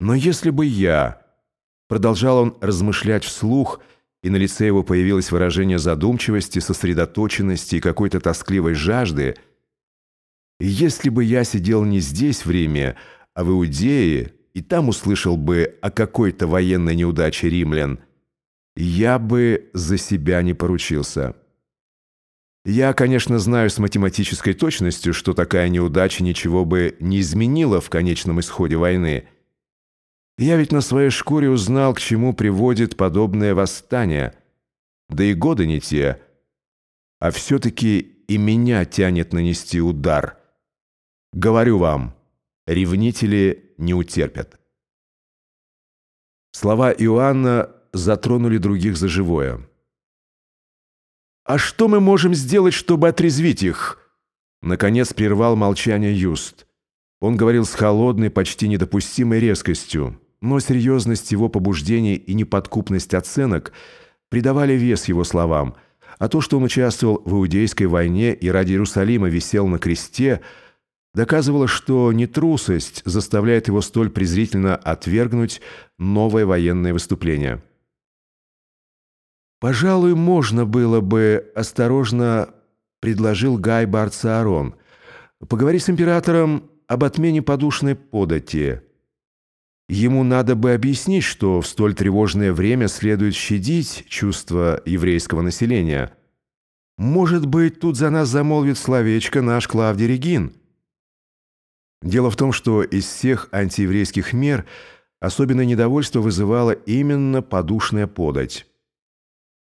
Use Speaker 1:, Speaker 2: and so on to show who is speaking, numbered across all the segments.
Speaker 1: Но если бы я... Продолжал он размышлять вслух, и на лице его появилось выражение задумчивости, сосредоточенности и какой-то тоскливой жажды. «Если бы я сидел не здесь в Риме, а в Иудее, и там услышал бы о какой-то военной неудаче римлян, я бы за себя не поручился». Я, конечно, знаю с математической точностью, что такая неудача ничего бы не изменила в конечном исходе войны – я ведь на своей шкуре узнал, к чему приводит подобное восстание. Да и годы не те. А все-таки и меня тянет нанести удар. Говорю вам, ревнители не утерпят. Слова Иоанна затронули других за живое. «А что мы можем сделать, чтобы отрезвить их?» Наконец прервал молчание Юст. Он говорил с холодной, почти недопустимой резкостью но серьезность его побуждений и неподкупность оценок придавали вес его словам, а то, что он участвовал в Иудейской войне и ради Иерусалима висел на кресте, доказывало, что не трусость заставляет его столь презрительно отвергнуть новое военное выступление. «Пожалуй, можно было бы, осторожно предложил Гай Барцаарон, поговори с императором об отмене подушной подати». Ему надо бы объяснить, что в столь тревожное время следует щадить чувства еврейского населения. Может быть, тут за нас замолвит словечко наш Клавдий Регин. Дело в том, что из всех антиеврейских мер особенное недовольство вызывало именно подушная подать.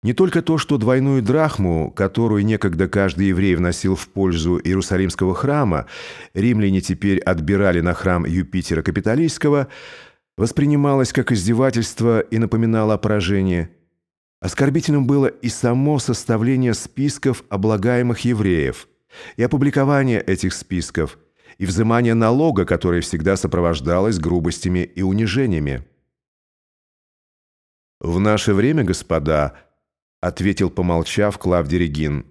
Speaker 1: Не только то, что двойную драхму, которую некогда каждый еврей вносил в пользу Иерусалимского храма, римляне теперь отбирали на храм Юпитера Капитолийского – воспринималось как издевательство и напоминало о поражении. Оскорбительным было и само составление списков облагаемых евреев, и опубликование этих списков, и взимание налога, которое всегда сопровождалось грубостями и унижениями. «В наше время, господа», — ответил, помолчав, Клавдий Регин,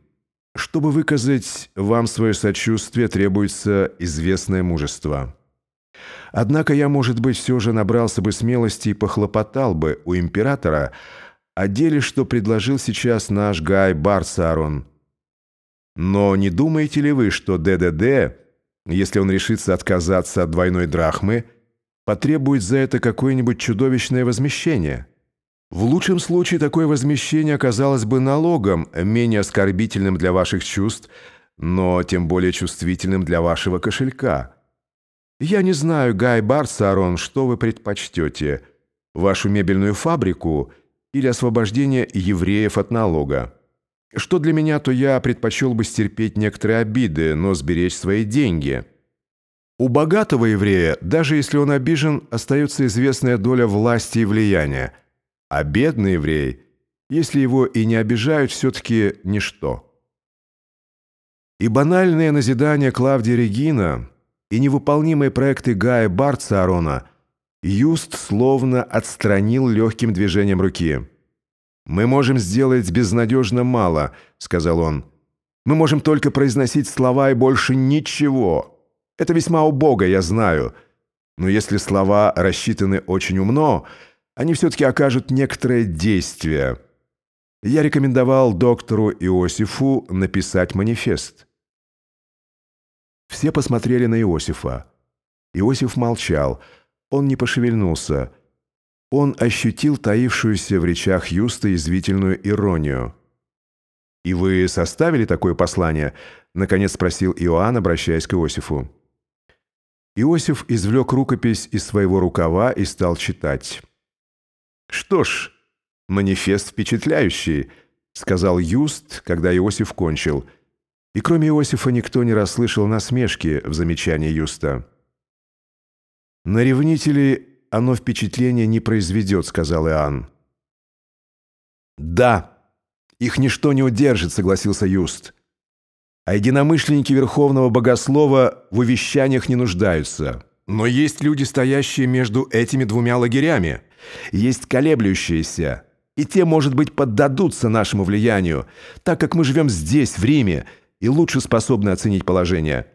Speaker 1: «чтобы выказать вам свое сочувствие, требуется известное мужество». Однако я, может быть, все же набрался бы смелости и похлопотал бы у императора о деле, что предложил сейчас наш Гай Барсарон. Но не думаете ли вы, что ДДД, если он решится отказаться от двойной драхмы, потребует за это какое-нибудь чудовищное возмещение? В лучшем случае такое возмещение оказалось бы налогом, менее оскорбительным для ваших чувств, но тем более чувствительным для вашего кошелька – я не знаю, Гай Барсарон, что вы предпочтете, вашу мебельную фабрику или освобождение евреев от налога. Что для меня, то я предпочел бы стерпеть некоторые обиды, но сберечь свои деньги. У богатого еврея, даже если он обижен, остается известная доля власти и влияния, а бедный еврей, если его и не обижают, все-таки ничто. И банальное назидание Клавдия Регина – и невыполнимые проекты Гая Барцарона Юст словно отстранил легким движением руки. «Мы можем сделать безнадежно мало», — сказал он. «Мы можем только произносить слова и больше ничего. Это весьма убого, я знаю. Но если слова рассчитаны очень умно, они все-таки окажут некоторое действие». Я рекомендовал доктору Иосифу написать манифест. Все посмотрели на Иосифа. Иосиф молчал. Он не пошевельнулся. Он ощутил таившуюся в речах Юста извительную иронию. «И вы составили такое послание?» — наконец спросил Иоанн, обращаясь к Иосифу. Иосиф извлек рукопись из своего рукава и стал читать. «Что ж, манифест впечатляющий», — сказал Юст, когда Иосиф кончил — и кроме Иосифа никто не расслышал насмешки в замечании Юста. «На ревнителей оно впечатление не произведет», — сказал Иоанн. «Да, их ничто не удержит», — согласился Юст. «А единомышленники Верховного Богослова в увещаниях не нуждаются. Но есть люди, стоящие между этими двумя лагерями. Есть колеблющиеся. И те, может быть, поддадутся нашему влиянию, так как мы живем здесь, в Риме, и лучше способны оценить положение.